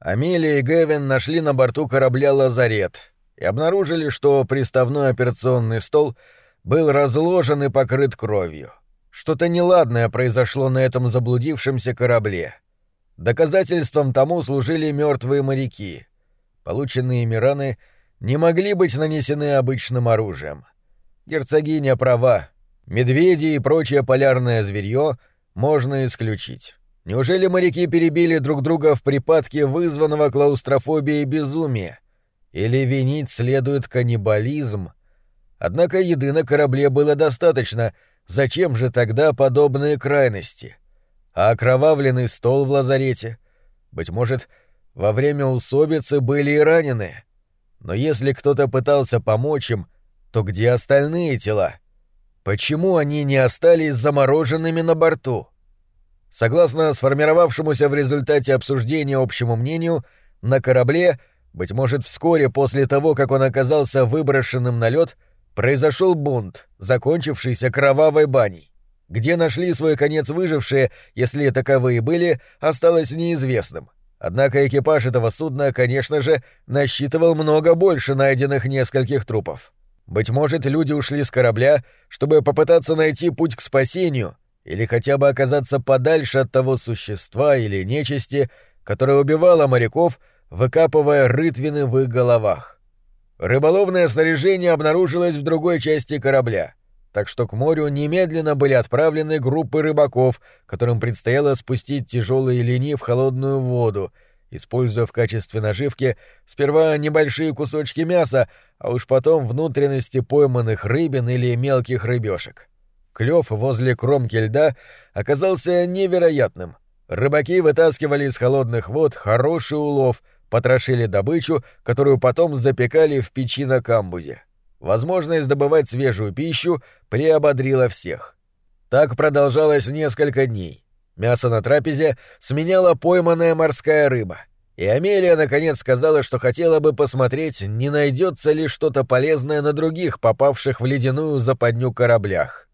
Амелия и Гэвин нашли на борту корабля «Лазарет» и обнаружили, что приставной операционный стол был разложен и покрыт кровью. Что-то неладное произошло на этом заблудившемся корабле. Доказательством тому служили мертвые моряки. Полученные ими раны не могли быть нанесены обычным оружием. Герцогиня права. Медведи и прочее полярное зверье можно исключить. Неужели моряки перебили друг друга в припадке вызванного клаустрофобией безумия? Или винить следует каннибализм? Однако еды на корабле было достаточно, зачем же тогда подобные крайности? А окровавленный стол в лазарете? Быть может, во время усобицы были и раненые? Но если кто-то пытался помочь им, то где остальные тела? Почему они не остались замороженными на борту? Согласно сформировавшемуся в результате обсуждения общему мнению, на корабле, быть может, вскоре после того, как он оказался выброшенным на лед, произошел бунт, закончившийся кровавой баней. Где нашли свой конец выжившие, если таковые были, осталось неизвестным. Однако экипаж этого судна, конечно же, насчитывал много больше найденных нескольких трупов. Быть может, люди ушли с корабля, чтобы попытаться найти путь к спасению — или хотя бы оказаться подальше от того существа или нечисти, которое убивало моряков, выкапывая рытвины в их головах. Рыболовное снаряжение обнаружилось в другой части корабля, так что к морю немедленно были отправлены группы рыбаков, которым предстояло спустить тяжелые линии в холодную воду, используя в качестве наживки сперва небольшие кусочки мяса, а уж потом внутренности пойманных рыбин или мелких рыбешек. Клев возле кромки льда оказался невероятным. Рыбаки вытаскивали из холодных вод хороший улов, потрошили добычу, которую потом запекали в печи на камбузе. Возможность добывать свежую пищу приободрила всех. Так продолжалось несколько дней. Мясо на трапезе сменяла пойманная морская рыба. И Амелия наконец сказала, что хотела бы посмотреть, не найдется ли что-то полезное на других попавших в ледяную западню кораблях.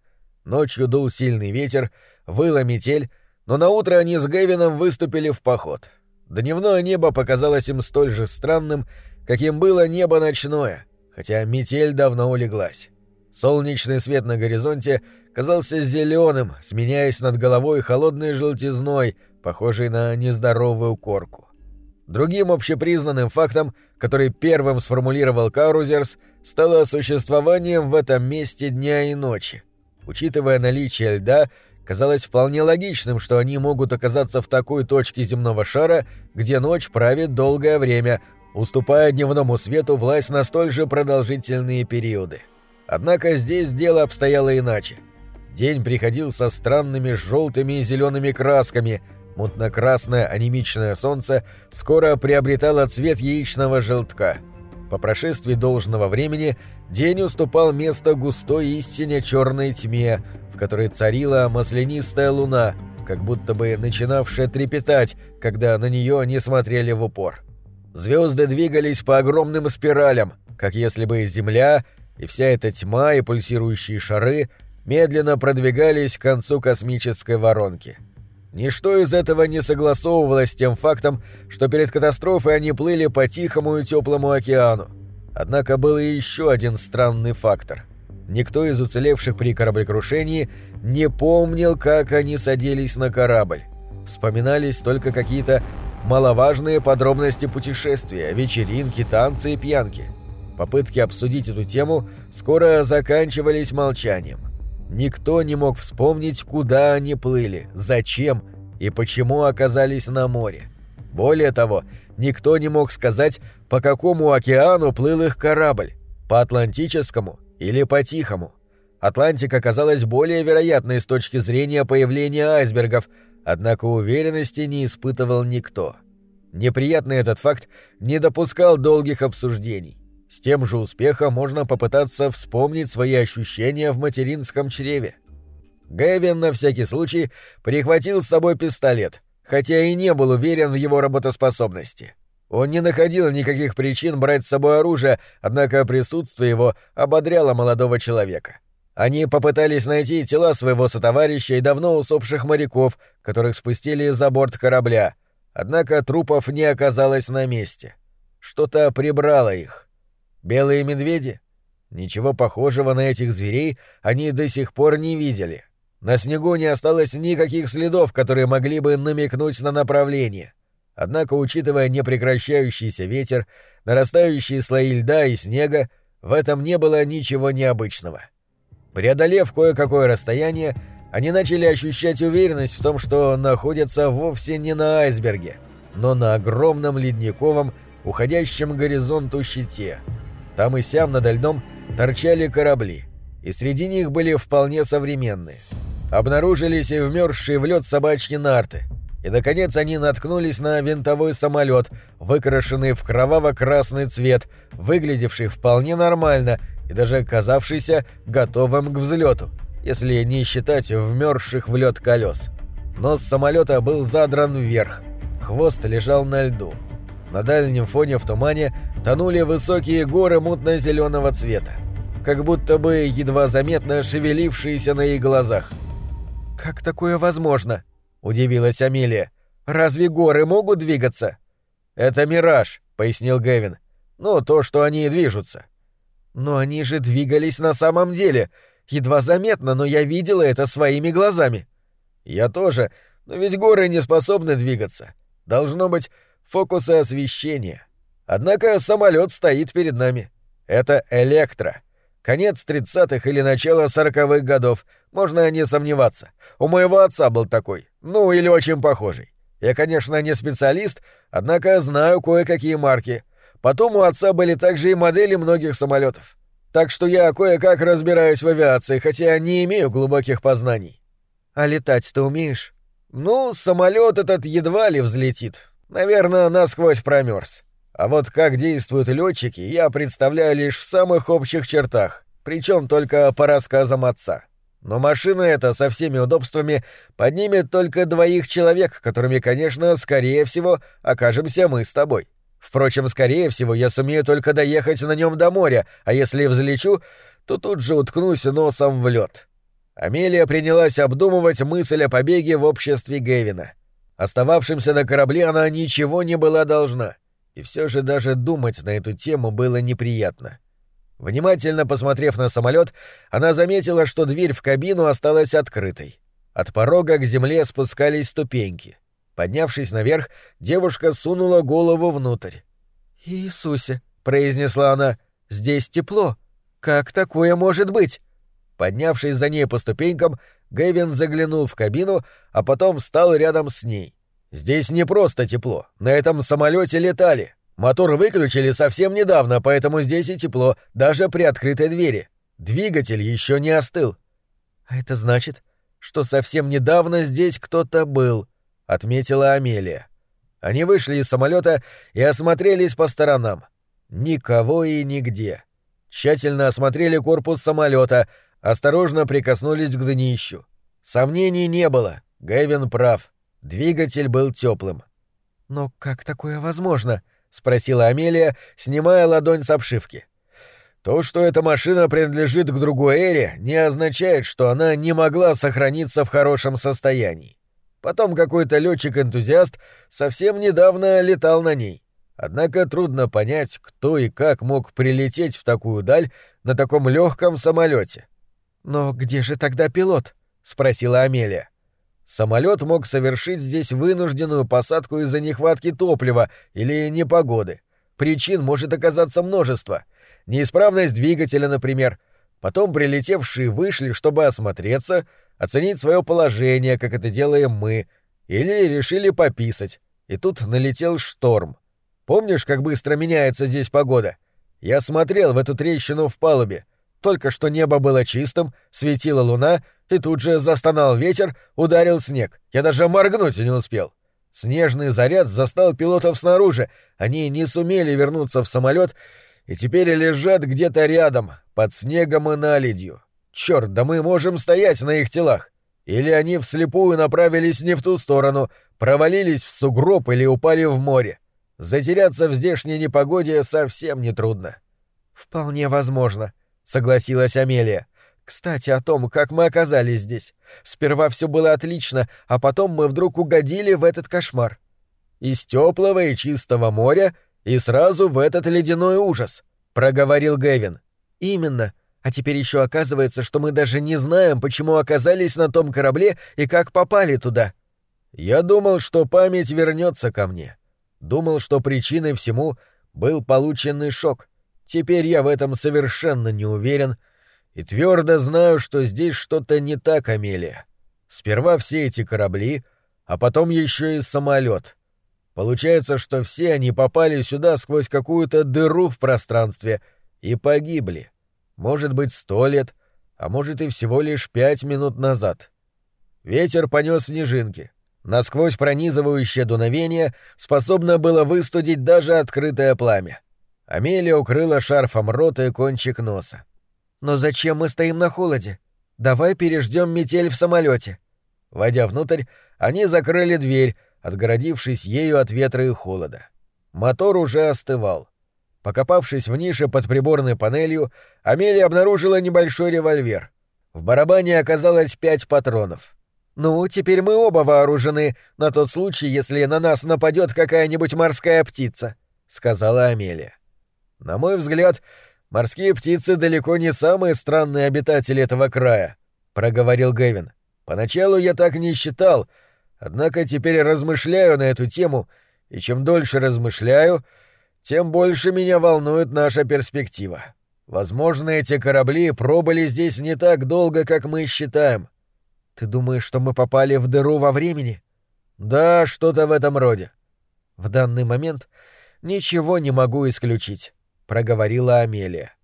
Ночью дул сильный ветер, выла метель, но на утро они с Гэвином выступили в поход. Дневное небо показалось им столь же странным, каким было небо ночное, хотя метель давно улеглась. Солнечный свет на горизонте казался зеленым, сменяясь над головой холодной желтизной, похожей на нездоровую корку. Другим общепризнанным фактом, который первым сформулировал Карузерс, стало существованием в этом месте дня и ночи — Учитывая наличие льда, казалось вполне логичным, что они могут оказаться в такой точке земного шара, где ночь правит долгое время, уступая дневному свету власть на столь же продолжительные периоды. Однако здесь дело обстояло иначе. День приходил со странными желтыми и зелеными красками, мутно-красное анемичное солнце скоро приобретало цвет яичного желтка. По прошествии должного времени – День уступал место густой истине черной тьме, в которой царила маслянистая луна, как будто бы начинавшая трепетать, когда на нее не смотрели в упор. Звезды двигались по огромным спиралям, как если бы Земля и вся эта тьма и пульсирующие шары медленно продвигались к концу космической воронки. Ничто из этого не согласовывалось с тем фактом, что перед катастрофой они плыли по тихому и теплому океану, Однако был и еще один странный фактор. Никто из уцелевших при кораблекрушении не помнил, как они садились на корабль. Вспоминались только какие-то маловажные подробности путешествия, вечеринки, танцы и пьянки. Попытки обсудить эту тему скоро заканчивались молчанием. Никто не мог вспомнить, куда они плыли, зачем и почему оказались на море. Более того, никто не мог сказать, по какому океану плыл их корабль, по Атлантическому или по Тихому. Атлантика казалась более вероятной с точки зрения появления айсбергов, однако уверенности не испытывал никто. Неприятный этот факт не допускал долгих обсуждений. С тем же успехом можно попытаться вспомнить свои ощущения в материнском чреве. Гэвин на всякий случай прихватил с собой пистолет, хотя и не был уверен в его работоспособности. Он не находил никаких причин брать с собой оружие, однако присутствие его ободряло молодого человека. Они попытались найти тела своего сотоварища и давно усопших моряков, которых спустили за борт корабля, Однако трупов не оказалось на месте. Что-то прибрало их. Белые медведи? Ничего похожего на этих зверей они до сих пор не видели. На снегу не осталось никаких следов, которые могли бы намекнуть на направление. Однако, учитывая непрекращающийся ветер, нарастающие слои льда и снега, в этом не было ничего необычного. Преодолев кое-какое расстояние, они начали ощущать уверенность в том, что находятся вовсе не на айсберге, но на огромном ледниковом, уходящем к горизонту щите. Там и сям над льдом торчали корабли, и среди них были вполне современные. Обнаружились и вмерзшие в лед собачьи нарты, и, наконец, они наткнулись на винтовой самолет, выкрашенный в кроваво-красный цвет, выглядевший вполне нормально и даже казавшийся готовым к взлету, если не считать вмерзших в лед колес. Нос самолета был задран вверх, хвост лежал на льду. На дальнем фоне в тумане тонули высокие горы мутно-зеленого цвета, как будто бы едва заметно шевелившиеся на их глазах. «Как такое возможно?» — удивилась Амелия. «Разве горы могут двигаться?» «Это мираж», — пояснил Гэвин. «Ну, то, что они движутся». «Но они же двигались на самом деле. Едва заметно, но я видела это своими глазами». «Я тоже, но ведь горы не способны двигаться. Должно быть, фокусы освещения. Однако самолет стоит перед нами. Это электро. Конец тридцатых или начало сороковых годов, можно не сомневаться. У моего отца был такой, ну или очень похожий. Я, конечно, не специалист, однако знаю кое-какие марки. Потом у отца были также и модели многих самолетов. Так что я кое-как разбираюсь в авиации, хотя не имею глубоких познаний. А летать ты умеешь? Ну, самолет этот едва ли взлетит. Наверное, насквозь промерз. А вот как действуют летчики, я представляю лишь в самых общих чертах, причем только по рассказам отца. Но машина эта со всеми удобствами поднимет только двоих человек, которыми, конечно, скорее всего, окажемся мы с тобой. Впрочем, скорее всего, я сумею только доехать на нем до моря, а если взлечу, то тут же уткнусь носом в лед. Амелия принялась обдумывать мысль о побеге в обществе Гевина. Остававшимся на корабле она ничего не была должна, и все же даже думать на эту тему было неприятно. Внимательно посмотрев на самолет, она заметила, что дверь в кабину осталась открытой. От порога к земле спускались ступеньки. Поднявшись наверх, девушка сунула голову внутрь. «Иисусе!» — произнесла она. «Здесь тепло. Как такое может быть?» Поднявшись за ней по ступенькам, Гэвин заглянул в кабину, а потом встал рядом с ней. «Здесь не просто тепло. На этом самолете летали. Мотор выключили совсем недавно, поэтому здесь и тепло, даже при открытой двери. Двигатель еще не остыл». «А это значит, что совсем недавно здесь кто-то был», — отметила Амелия. Они вышли из самолета и осмотрелись по сторонам. Никого и нигде. Тщательно осмотрели корпус самолета, осторожно прикоснулись к днищу. Сомнений не было. Гэвин прав. Двигатель был теплым. «Но как такое возможно?» — спросила Амелия, снимая ладонь с обшивки. То, что эта машина принадлежит к другой эре, не означает, что она не могла сохраниться в хорошем состоянии. Потом какой-то летчик-энтузиаст совсем недавно летал на ней. Однако трудно понять, кто и как мог прилететь в такую даль на таком легком самолете. «Но где же тогда пилот?» — спросила Амелия. Самолет мог совершить здесь вынужденную посадку из-за нехватки топлива или непогоды. Причин может оказаться множество. Неисправность двигателя, например. Потом прилетевшие вышли, чтобы осмотреться, оценить свое положение, как это делаем мы, или решили пописать. И тут налетел шторм. Помнишь, как быстро меняется здесь погода? Я смотрел в эту трещину в палубе. Только что небо было чистым, светила луна, и тут же застонал ветер, ударил снег. Я даже моргнуть не успел. Снежный заряд застал пилотов снаружи, они не сумели вернуться в самолет и теперь лежат где-то рядом, под снегом и наледью. Черт, да мы можем стоять на их телах. Или они вслепую направились не в ту сторону, провалились в сугроб или упали в море. Затеряться в здешней непогоде совсем нетрудно. Вполне возможно, согласилась Амелия. Кстати, о том, как мы оказались здесь. Сперва все было отлично, а потом мы вдруг угодили в этот кошмар. Из теплого и чистого моря и сразу в этот ледяной ужас, проговорил Гэвин. Именно. А теперь еще оказывается, что мы даже не знаем, почему оказались на том корабле и как попали туда. Я думал, что память вернется ко мне. Думал, что причиной всему был полученный шок. Теперь я в этом совершенно не уверен и твердо знаю, что здесь что-то не так, Амелия. Сперва все эти корабли, а потом еще и самолет. Получается, что все они попали сюда сквозь какую-то дыру в пространстве и погибли. Может быть, сто лет, а может и всего лишь пять минут назад. Ветер понес снежинки. Насквозь пронизывающее дуновение способно было выстудить даже открытое пламя. Амелия укрыла шарфом рот и кончик носа. «Но зачем мы стоим на холоде? Давай переждем метель в самолете. Войдя внутрь, они закрыли дверь, отгородившись ею от ветра и холода. Мотор уже остывал. Покопавшись в нише под приборной панелью, Амелия обнаружила небольшой револьвер. В барабане оказалось пять патронов. «Ну, теперь мы оба вооружены, на тот случай, если на нас нападет какая-нибудь морская птица», — сказала Амелия. «На мой взгляд, морские птицы далеко не самые странные обитатели этого края», — проговорил Гэвин. «Поначалу я так не считал, однако теперь размышляю на эту тему, и чем дольше размышляю, тем больше меня волнует наша перспектива. Возможно, эти корабли пробыли здесь не так долго, как мы считаем. Ты думаешь, что мы попали в дыру во времени? Да, что-то в этом роде. В данный момент ничего не могу исключить, проговорила Амелия.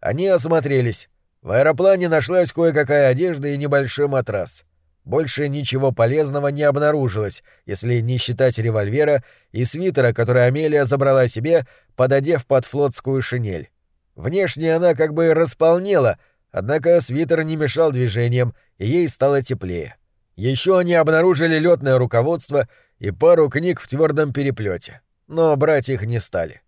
Они осмотрелись. В аэроплане нашлась кое-какая одежда и небольшой матрас. Больше ничего полезного не обнаружилось, если не считать револьвера и свитера, который Амелия забрала себе, пододев под флотскую шинель. Внешне она как бы располнела, однако свитер не мешал движениям, и ей стало теплее. Еще они обнаружили летное руководство и пару книг в твердом переплете, но брать их не стали.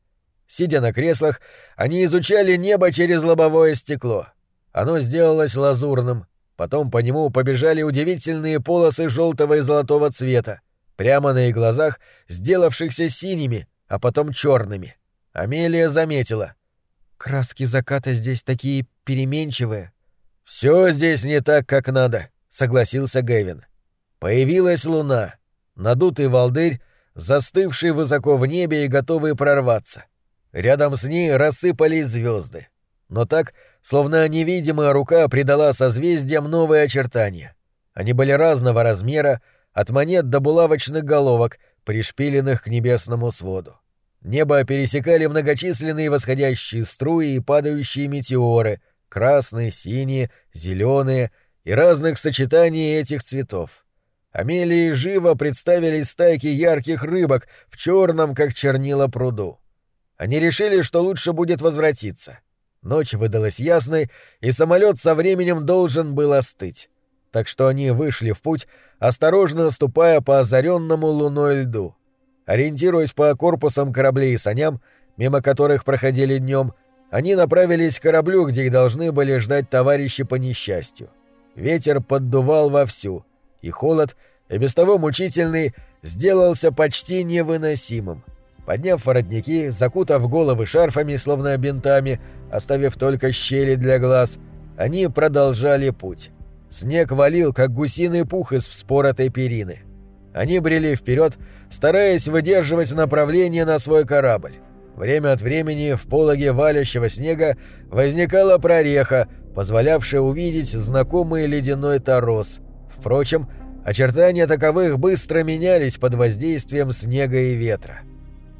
Сидя на креслах, они изучали небо через лобовое стекло. Оно сделалось лазурным, Потом по нему побежали удивительные полосы желтого и золотого цвета, прямо на их глазах, сделавшихся синими, а потом черными. Амелия заметила. «Краски заката здесь такие переменчивые». «Все здесь не так, как надо», — согласился Гэвин. Появилась луна, надутый волдырь, застывший высоко в небе и готовый прорваться. Рядом с ней рассыпались звезды. Но так, словно невидимая рука придала созвездиям новые очертания. Они были разного размера, от монет до булавочных головок, пришпиленных к небесному своду. Небо пересекали многочисленные восходящие струи и падающие метеоры, красные, синие, зеленые и разных сочетаний этих цветов. Амелии живо представили стайки ярких рыбок в черном, как чернила пруду. Они решили, что лучше будет возвратиться — Ночь выдалась ясной, и самолет со временем должен был остыть. Так что они вышли в путь, осторожно ступая по озаренному луной льду. Ориентируясь по корпусам кораблей и саням, мимо которых проходили днем, они направились к кораблю, где их должны были ждать товарищи по несчастью. Ветер поддувал вовсю, и холод, и без того мучительный, сделался почти невыносимым. Подняв воротники, закутав головы шарфами, словно бинтами, оставив только щели для глаз, они продолжали путь. Снег валил, как гусиный пух из вспоротой перины. Они брели вперед, стараясь выдерживать направление на свой корабль. Время от времени в пологе валящего снега возникала прореха, позволявшая увидеть знакомый ледяной торос. Впрочем, очертания таковых быстро менялись под воздействием снега и ветра.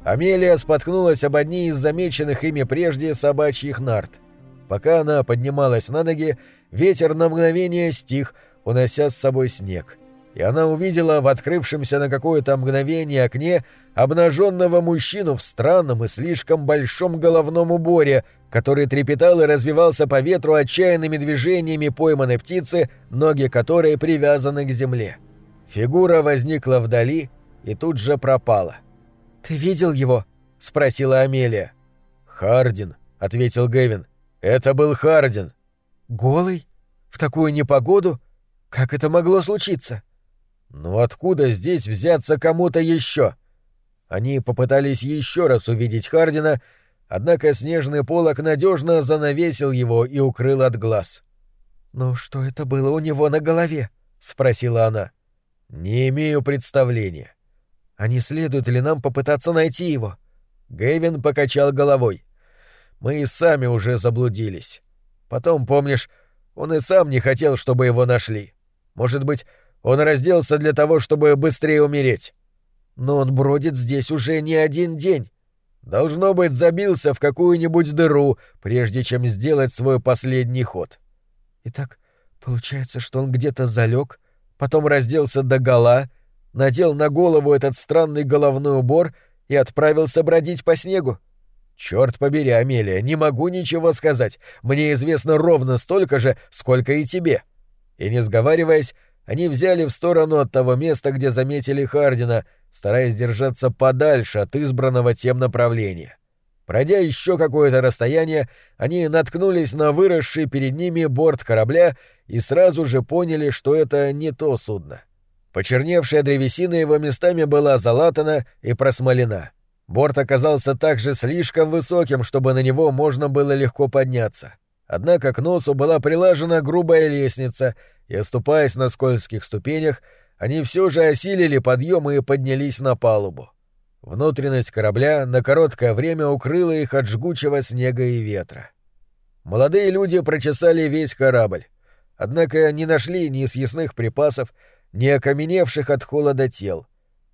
Амелия споткнулась об одни из замеченных ими прежде собачьих нарт. Пока она поднималась на ноги, ветер на мгновение стих, унося с собой снег. И она увидела в открывшемся на какое-то мгновение окне обнаженного мужчину в странном и слишком большом головном уборе, который трепетал и развивался по ветру отчаянными движениями пойманной птицы, ноги которой привязаны к земле. Фигура возникла вдали и тут же пропала. — «Ты видел его?» — спросила Амелия. «Хардин», — ответил Гэвин. «Это был Хардин». «Голый? В такую непогоду? Как это могло случиться?» «Ну откуда здесь взяться кому-то еще?» Они попытались еще раз увидеть Хардина, однако снежный полог надежно занавесил его и укрыл от глаз. «Но что это было у него на голове?» — спросила она. «Не имею представления». «А не следует ли нам попытаться найти его?» Гэвин покачал головой. «Мы и сами уже заблудились. Потом, помнишь, он и сам не хотел, чтобы его нашли. Может быть, он разделся для того, чтобы быстрее умереть. Но он бродит здесь уже не один день. Должно быть, забился в какую-нибудь дыру, прежде чем сделать свой последний ход. Итак, получается, что он где-то залег, потом разделся до гола, надел на голову этот странный головной убор и отправился бродить по снегу. Черт побери, Амелия, не могу ничего сказать. Мне известно ровно столько же, сколько и тебе. И не сговариваясь, они взяли в сторону от того места, где заметили Хардина, стараясь держаться подальше от избранного тем направления. Пройдя еще какое-то расстояние, они наткнулись на выросший перед ними борт корабля и сразу же поняли, что это не то судно. Почерневшая древесина его местами была залатана и просмолена. Борт оказался также слишком высоким, чтобы на него можно было легко подняться. Однако к носу была прилажена грубая лестница, и, оступаясь на скользких ступенях, они все же осилили подъем и поднялись на палубу. Внутренность корабля на короткое время укрыла их от жгучего снега и ветра. Молодые люди прочесали весь корабль, однако не нашли ни съестных припасов, ни окаменевших от холода тел.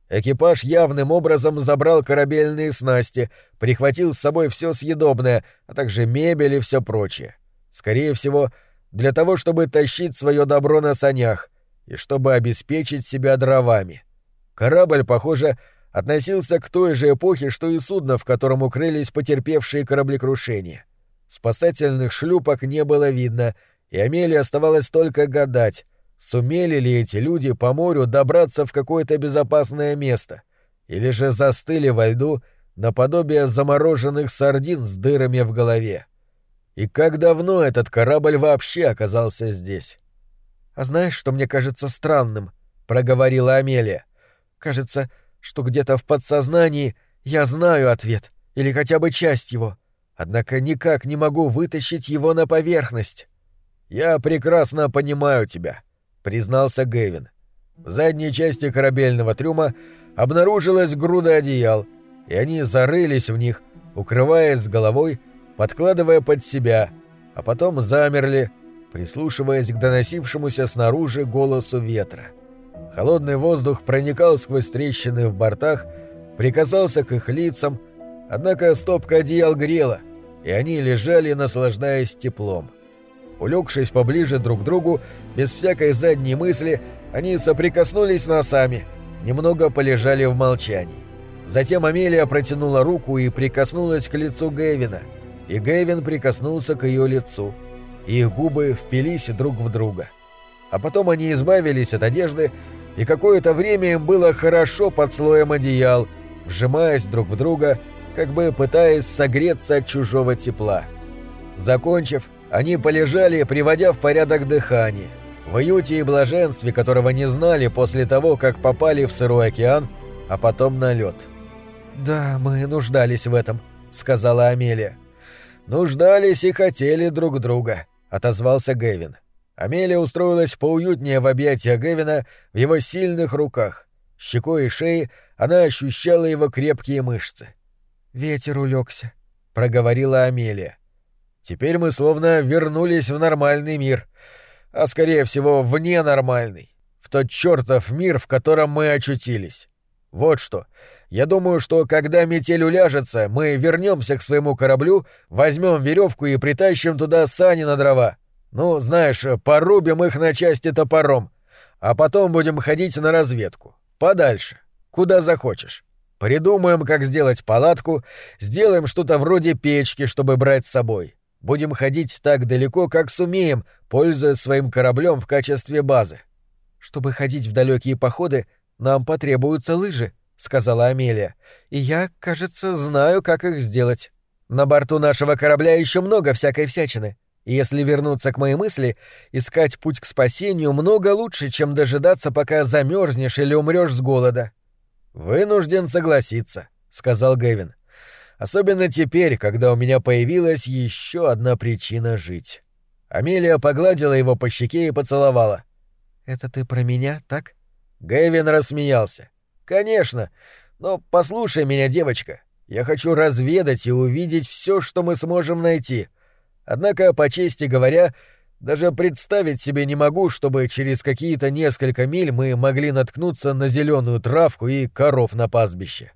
Экипаж явным образом забрал корабельные снасти, прихватил с собой все съедобное, а также мебель и все прочее. Скорее всего, для того, чтобы тащить свое добро на санях и чтобы обеспечить себя дровами. Корабль, похоже, относился к той же эпохе, что и судно, в котором укрылись потерпевшие кораблекрушения. Спасательных шлюпок не было видно, и Амелии оставалось только гадать, Сумели ли эти люди по морю добраться в какое-то безопасное место? Или же застыли во льду наподобие замороженных сардин с дырами в голове? И как давно этот корабль вообще оказался здесь? «А знаешь, что мне кажется странным?» — проговорила Амелия. «Кажется, что где-то в подсознании я знаю ответ, или хотя бы часть его, однако никак не могу вытащить его на поверхность». «Я прекрасно понимаю тебя», признался Гэвин. В задней части корабельного трюма обнаружилась груда одеял, и они зарылись в них, укрываясь с головой, подкладывая под себя, а потом замерли, прислушиваясь к доносившемуся снаружи голосу ветра. Холодный воздух проникал сквозь трещины в бортах, прикасался к их лицам, однако стопка одеял грела, и они лежали, наслаждаясь теплом. Улегшись поближе друг к другу, без всякой задней мысли, они соприкоснулись носами, немного полежали в молчании. Затем Амелия протянула руку и прикоснулась к лицу Гэвина, и Гэвин прикоснулся к ее лицу. Их губы впились друг в друга. А потом они избавились от одежды, и какое-то время им было хорошо под слоем одеял, вжимаясь друг в друга, как бы пытаясь согреться от чужого тепла. Закончив, они полежали, приводя в порядок дыхание, в уюте и блаженстве, которого не знали после того, как попали в сырой океан, а потом на лед. «Да, мы нуждались в этом», — сказала Амелия. «Нуждались и хотели друг друга», — отозвался Гэвин. Амелия устроилась поуютнее в объятиях Гэвина в его сильных руках. Щекой и шеей она ощущала его крепкие мышцы. «Ветер улегся», — проговорила Амелия. Теперь мы словно вернулись в нормальный мир, а скорее всего в ненормальный, в тот чертов мир, в котором мы очутились. Вот что. Я думаю, что когда метель уляжется, мы вернемся к своему кораблю, возьмем веревку и притащим туда сани на дрова. Ну, знаешь, порубим их на части топором, а потом будем ходить на разведку. Подальше. Куда захочешь. Придумаем, как сделать палатку, сделаем что-то вроде печки, чтобы брать с собой. Будем ходить так далеко, как сумеем, пользуясь своим кораблем в качестве базы. Чтобы ходить в далекие походы, нам потребуются лыжи, сказала Амелия. И я, кажется, знаю, как их сделать. На борту нашего корабля еще много всякой всячины. И если вернуться к моей мысли, искать путь к спасению много лучше, чем дожидаться, пока замерзнешь или умрешь с голода. «Вынужден согласиться», — сказал Гэвин. «Особенно теперь, когда у меня появилась еще одна причина жить». Амелия погладила его по щеке и поцеловала. «Это ты про меня, так?» Гэвин рассмеялся. «Конечно. Но послушай меня, девочка. Я хочу разведать и увидеть все, что мы сможем найти. Однако, по чести говоря, даже представить себе не могу, чтобы через какие-то несколько миль мы могли наткнуться на зеленую травку и коров на пастбище.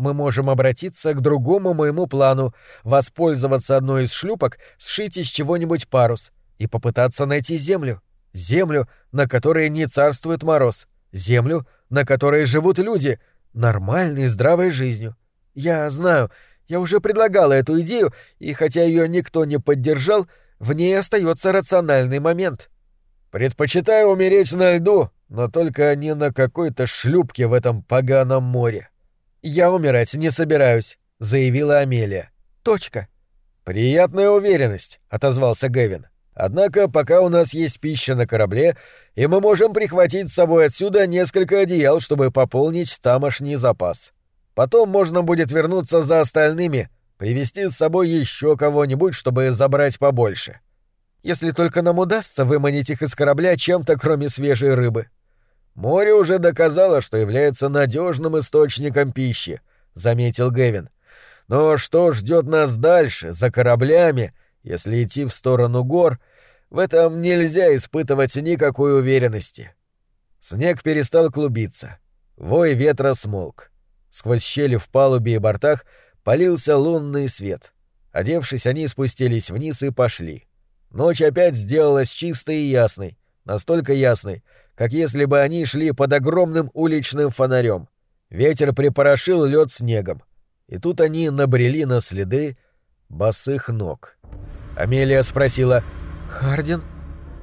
Мы можем обратиться к другому моему плану, воспользоваться одной из шлюпок, сшить из чего-нибудь парус и попытаться найти землю. Землю, на которой не царствует мороз. Землю, на которой живут люди, нормальной здравой жизнью. Я знаю, я уже предлагала эту идею, и хотя ее никто не поддержал, в ней остается рациональный момент. Предпочитаю умереть на льду, но только не на какой-то шлюпке в этом поганом море. Я умирать не собираюсь, заявила Амелия. Точка. Приятная уверенность, отозвался Гэвин. Однако пока у нас есть пища на корабле, и мы можем прихватить с собой отсюда несколько одеял, чтобы пополнить тамошний запас. Потом можно будет вернуться за остальными привести с собой еще кого-нибудь, чтобы забрать побольше. Если только нам удастся выманить их из корабля чем-то, кроме свежей рыбы. Море уже доказало, что является надежным источником пищи, заметил Гэвин. Но что ждет нас дальше, за кораблями, если идти в сторону гор, в этом нельзя испытывать никакой уверенности. Снег перестал клубиться. Вой ветра смолк. Сквозь щели в палубе и бортах полился лунный свет. Одевшись, они спустились вниз и пошли. Ночь опять сделалась чистой и ясной, настолько ясной, как если бы они шли под огромным уличным фонарем. Ветер припорошил лед снегом. И тут они набрели на следы босых ног. Амелия спросила «Хардин?»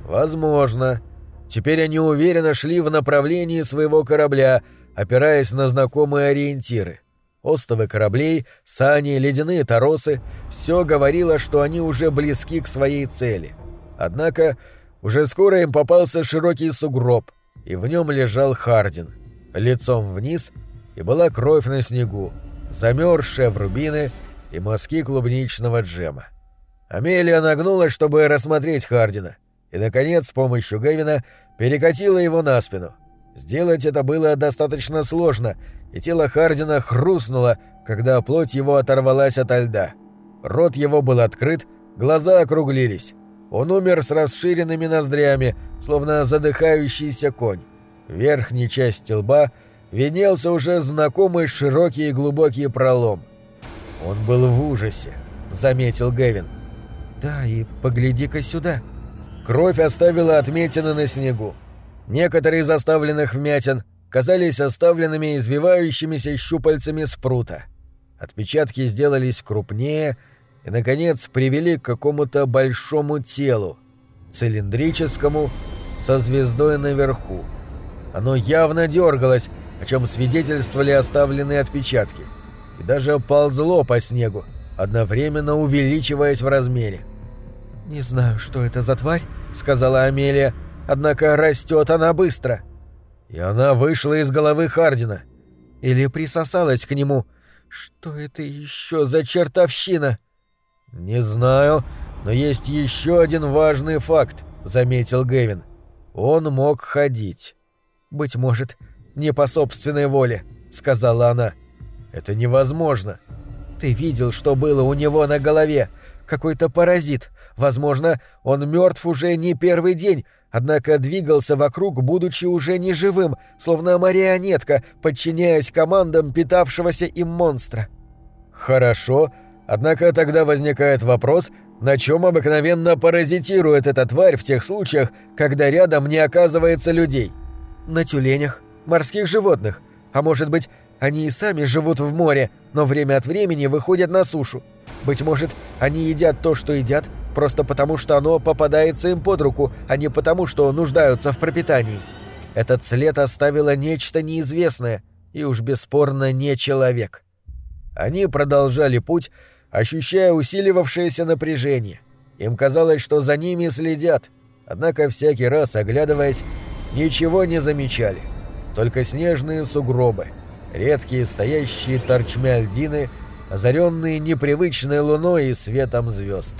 «Возможно. Теперь они уверенно шли в направлении своего корабля, опираясь на знакомые ориентиры остовы кораблей, сани, ледяные торосы — все говорило, что они уже близки к своей цели. Однако уже скоро им попался широкий сугроб, и в нем лежал Хардин, лицом вниз, и была кровь на снегу, замерзшая в рубины и мазки клубничного джема. Амелия нагнулась, чтобы рассмотреть Хардина, и, наконец, с помощью Гевина перекатила его на спину. Сделать это было достаточно сложно — и тело Хардина хрустнуло, когда плоть его оторвалась ото льда. Рот его был открыт, глаза округлились. Он умер с расширенными ноздрями, словно задыхающийся конь. В верхней части лба виднелся уже знакомый широкий и глубокий пролом. «Он был в ужасе», — заметил Гэвин. «Да, и погляди-ка сюда». Кровь оставила отметины на снегу. Некоторые из оставленных вмятин казались оставленными извивающимися щупальцами спрута. Отпечатки сделались крупнее и, наконец, привели к какому-то большому телу, цилиндрическому, со звездой наверху. Оно явно дергалось, о чем свидетельствовали оставленные отпечатки, и даже ползло по снегу, одновременно увеличиваясь в размере. «Не знаю, что это за тварь», — сказала Амелия, — «однако растет она быстро». И она вышла из головы Хардина. Или присосалась к нему. Что это еще за чертовщина? Не знаю, но есть еще один важный факт, заметил Гэвин. Он мог ходить. Быть может, не по собственной воле, сказала она. Это невозможно. Ты видел, что было у него на голове? Какой-то паразит. Возможно, он мертв уже не первый день, однако двигался вокруг, будучи уже неживым, словно марионетка, подчиняясь командам питавшегося им монстра. Хорошо, однако тогда возникает вопрос, на чем обыкновенно паразитирует эта тварь в тех случаях, когда рядом не оказывается людей? На тюленях, морских животных, а может быть, они и сами живут в море, но время от времени выходят на сушу. Быть может, они едят то, что едят, просто потому что оно попадается им под руку, а не потому что нуждаются в пропитании. Этот след оставило нечто неизвестное, и уж бесспорно не человек. Они продолжали путь, ощущая усиливавшееся напряжение. Им казалось, что за ними следят, однако всякий раз, оглядываясь, ничего не замечали. Только снежные сугробы, редкие стоящие торчмя льдины, озаренные непривычной луной и светом звезд.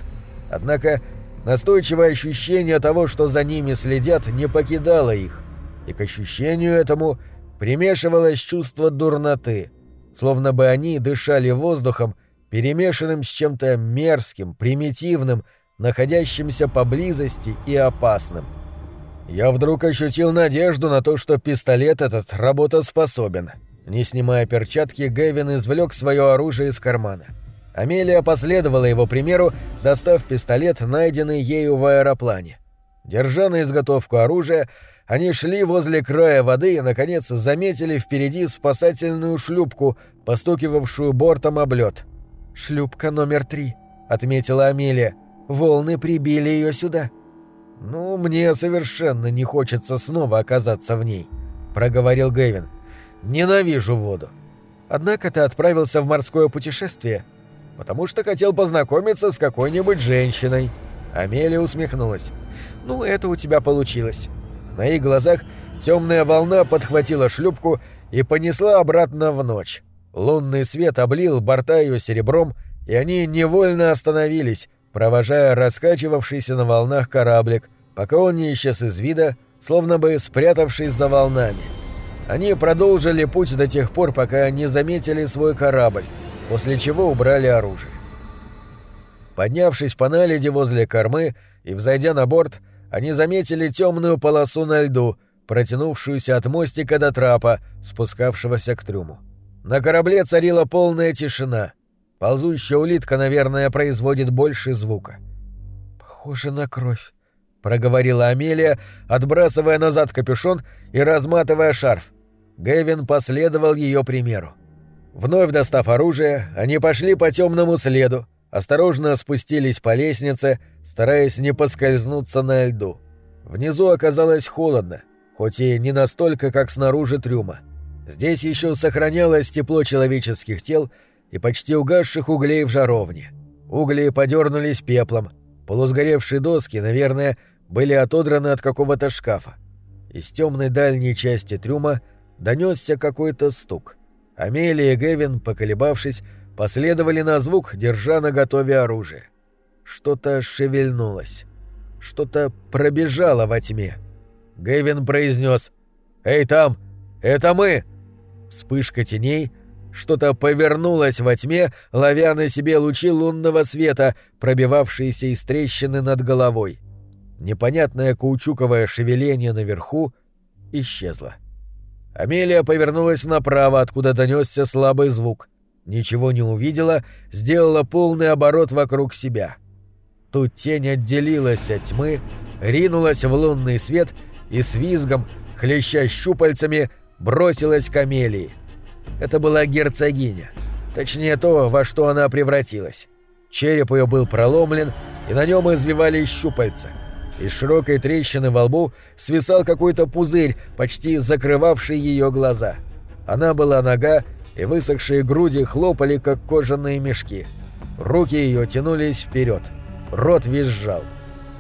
Однако настойчивое ощущение того, что за ними следят, не покидало их, и к ощущению этому примешивалось чувство дурноты, словно бы они дышали воздухом, перемешанным с чем-то мерзким, примитивным, находящимся поблизости и опасным. Я вдруг ощутил надежду на то, что пистолет этот работоспособен. Не снимая перчатки, Гэвин извлек свое оружие из кармана. Амелия последовала его примеру, достав пистолет, найденный ею в аэроплане. Держа на изготовку оружия, они шли возле края воды и, наконец, заметили впереди спасательную шлюпку, постукивавшую бортом об лед. «Шлюпка номер три», — отметила Амелия. «Волны прибили ее сюда». «Ну, мне совершенно не хочется снова оказаться в ней», — проговорил Гэвин. «Ненавижу воду». «Однако ты отправился в морское путешествие», «Потому что хотел познакомиться с какой-нибудь женщиной». Амелия усмехнулась. «Ну, это у тебя получилось». На их глазах темная волна подхватила шлюпку и понесла обратно в ночь. Лунный свет облил борта ее серебром, и они невольно остановились, провожая раскачивавшийся на волнах кораблик, пока он не исчез из вида, словно бы спрятавшись за волнами. Они продолжили путь до тех пор, пока не заметили свой корабль, после чего убрали оружие. Поднявшись по наледи возле кормы и взойдя на борт, они заметили темную полосу на льду, протянувшуюся от мостика до трапа, спускавшегося к трюму. На корабле царила полная тишина. Ползущая улитка, наверное, производит больше звука. «Похоже на кровь», — проговорила Амелия, отбрасывая назад капюшон и разматывая шарф. Гэвин последовал ее примеру. Вновь достав оружие, они пошли по темному следу, осторожно спустились по лестнице, стараясь не поскользнуться на льду. Внизу оказалось холодно, хоть и не настолько, как снаружи трюма. Здесь еще сохранялось тепло человеческих тел и почти угасших углей в жаровне. Угли подернулись пеплом, полусгоревшие доски, наверное, были отодраны от какого-то шкафа. Из темной дальней части трюма донесся какой-то стук. Амелия и Гевин, поколебавшись, последовали на звук, держа на готове оружие. Что-то шевельнулось. Что-то пробежало во тьме. Гэвин произнес «Эй, там! Это мы!» Вспышка теней, что-то повернулось во тьме, ловя на себе лучи лунного света, пробивавшиеся из трещины над головой. Непонятное каучуковое шевеление наверху исчезло. Амелия повернулась направо, откуда донесся слабый звук. Ничего не увидела, сделала полный оборот вокруг себя. Тут тень отделилась от тьмы, ринулась в лунный свет и с визгом, хлеща щупальцами, бросилась к Амелии. Это была герцогиня. Точнее то, во что она превратилась. Череп ее был проломлен, и на нем извивались щупальца. Из широкой трещины во лбу свисал какой-то пузырь, почти закрывавший ее глаза. Она была нога, и высохшие груди хлопали, как кожаные мешки. Руки ее тянулись вперед. Рот визжал.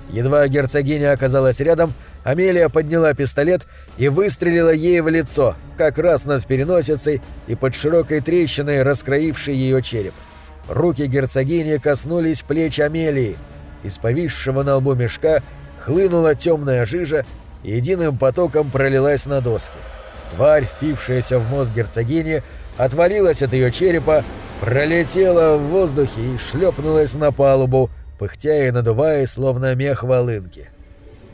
Едва герцогиня оказалась рядом, Амелия подняла пистолет и выстрелила ей в лицо, как раз над переносицей и под широкой трещиной, раскроившей ее череп. Руки герцогини коснулись плеч Амелии. Из повисшего на лбу мешка хлынула темная жижа и единым потоком пролилась на доски. Тварь, впившаяся в мозг герцогини, отвалилась от ее черепа, пролетела в воздухе и шлепнулась на палубу, пыхтя и надуваясь, словно мех волынки.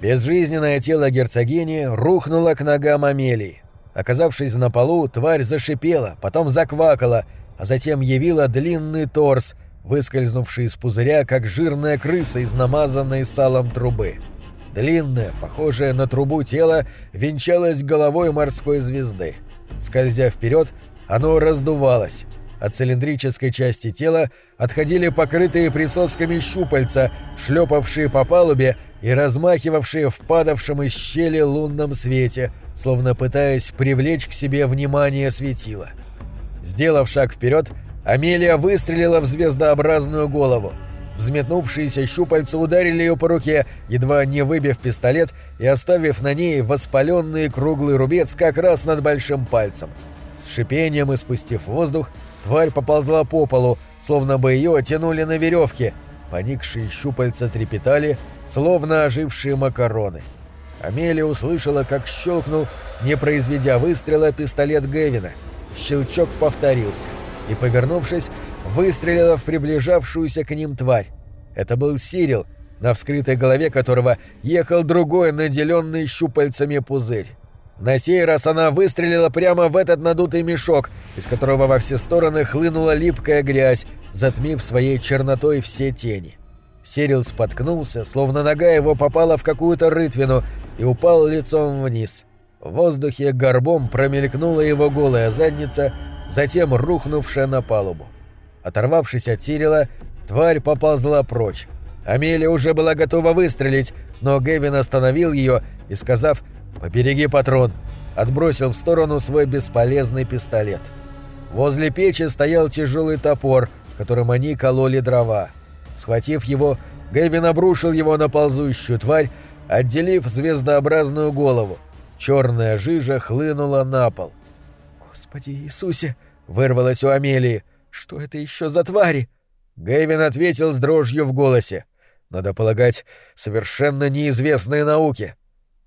Безжизненное тело герцогини рухнуло к ногам Амелии. Оказавшись на полу, тварь зашипела, потом заквакала, а затем явила длинный торс, выскользнувший из пузыря, как жирная крыса из намазанной салом трубы. Длинное, похожее на трубу тело, венчалось головой морской звезды. Скользя вперед, оно раздувалось. От цилиндрической части тела отходили покрытые присосками щупальца, шлепавшие по палубе и размахивавшие в падавшем из щели лунном свете, словно пытаясь привлечь к себе внимание светила. Сделав шаг вперед, Амелия выстрелила в звездообразную голову. Взметнувшиеся щупальца ударили ее по руке, едва не выбив пистолет и оставив на ней воспаленный круглый рубец как раз над большим пальцем. С шипением испустив воздух, тварь поползла по полу, словно бы ее тянули на веревке. Поникшие щупальца трепетали, словно ожившие макароны. Амелия услышала, как щелкнул, не произведя выстрела, пистолет Гевина. Щелчок повторился, и, повернувшись, выстрелила в приближавшуюся к ним тварь. Это был Сирил, на вскрытой голове которого ехал другой наделенный щупальцами пузырь. На сей раз она выстрелила прямо в этот надутый мешок, из которого во все стороны хлынула липкая грязь, затмив своей чернотой все тени. Сирил споткнулся, словно нога его попала в какую-то рытвину и упал лицом вниз. В воздухе горбом промелькнула его голая задница, затем рухнувшая на палубу. Оторвавшись от Сирила, тварь поползла прочь. Амелия уже была готова выстрелить, но Гевин остановил ее и, сказав «Побереги патрон», отбросил в сторону свой бесполезный пистолет. Возле печи стоял тяжелый топор, которым они кололи дрова. Схватив его, Гэвин обрушил его на ползущую тварь, отделив звездообразную голову. Черная жижа хлынула на пол. «Господи Иисусе!» — вырвалось у Амелии. «Что это еще за твари?» Гэвин ответил с дрожью в голосе. Надо полагать, совершенно неизвестные науки.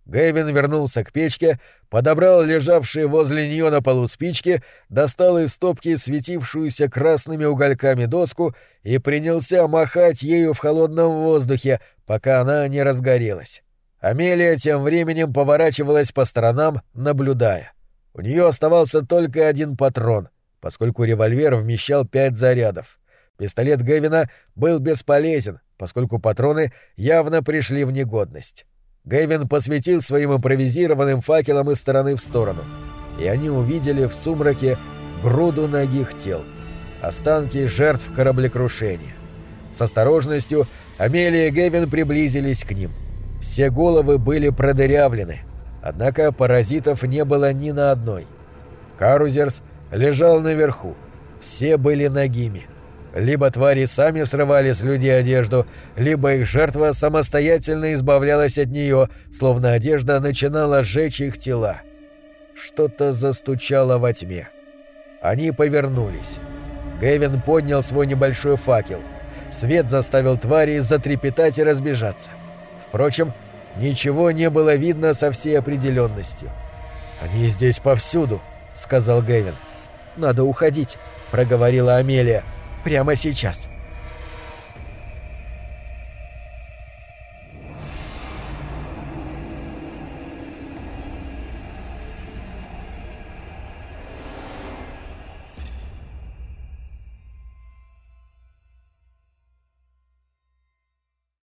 Гэвин вернулся к печке, подобрал лежавшие возле нее на полу спички, достал из стопки светившуюся красными угольками доску и принялся махать ею в холодном воздухе, пока она не разгорелась. Амелия тем временем поворачивалась по сторонам, наблюдая. У нее оставался только один патрон, поскольку револьвер вмещал пять зарядов. Пистолет Гэвина был бесполезен, поскольку патроны явно пришли в негодность. Гэвин посветил своим импровизированным факелом из стороны в сторону, и они увидели в сумраке груду ногих тел, останки жертв кораблекрушения. С осторожностью Амелия и Гэвин приблизились к ним. Все головы были продырявлены, однако паразитов не было ни на одной. Карузерс лежал наверху, все были нагими — либо твари сами срывали с людей одежду, либо их жертва самостоятельно избавлялась от нее, словно одежда начинала сжечь их тела. Что-то застучало во тьме. Они повернулись. Гэвин поднял свой небольшой факел. Свет заставил твари затрепетать и разбежаться. Впрочем, ничего не было видно со всей определенностью. «Они здесь повсюду», — сказал Гэвин. «Надо уходить», — проговорила Амелия прямо сейчас.